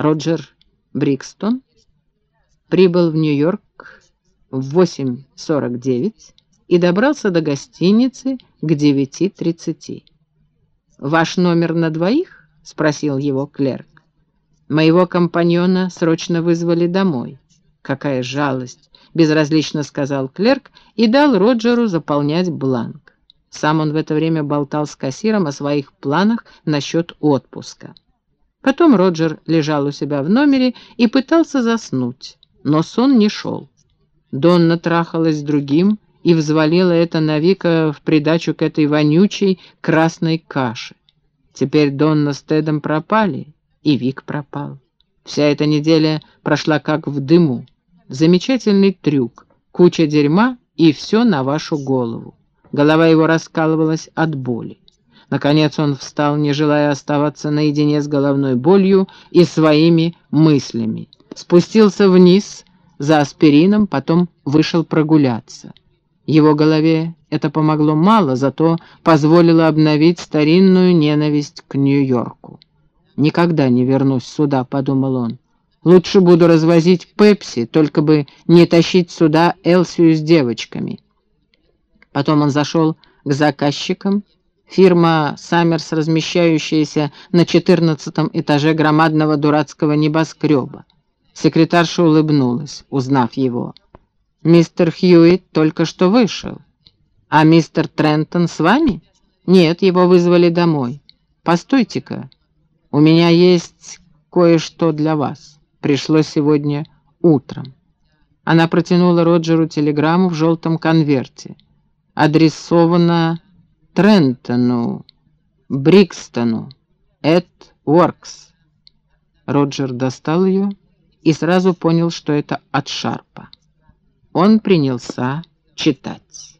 Роджер Брикстон прибыл в Нью-Йорк в 8.49 и добрался до гостиницы к 9.30. «Ваш номер на двоих?» — спросил его клерк. «Моего компаньона срочно вызвали домой». «Какая жалость!» — безразлично сказал клерк и дал Роджеру заполнять бланк. Сам он в это время болтал с кассиром о своих планах насчет отпуска. Потом Роджер лежал у себя в номере и пытался заснуть, но сон не шел. Донна трахалась с другим и взвалила это на Вика в придачу к этой вонючей красной каше. Теперь Донна с Тедом пропали, и Вик пропал. Вся эта неделя прошла как в дыму. Замечательный трюк, куча дерьма и все на вашу голову. Голова его раскалывалась от боли. Наконец он встал, не желая оставаться наедине с головной болью и своими мыслями. Спустился вниз за аспирином, потом вышел прогуляться. Его голове это помогло мало, зато позволило обновить старинную ненависть к Нью-Йорку. «Никогда не вернусь сюда», — подумал он. «Лучше буду развозить Пепси, только бы не тащить сюда Элсию с девочками». Потом он зашел к заказчикам, Фирма «Саммерс», размещающаяся на четырнадцатом этаже громадного дурацкого небоскреба. Секретарша улыбнулась, узнав его. «Мистер Хьюитт только что вышел. А мистер Трентон с вами?» «Нет, его вызвали домой. Постойте-ка, у меня есть кое-что для вас. Пришло сегодня утром». Она протянула Роджеру телеграмму в желтом конверте. Адресована Трентону, Брикстону, Эд Уоркс. Роджер достал ее и сразу понял, что это от Шарпа. Он принялся читать.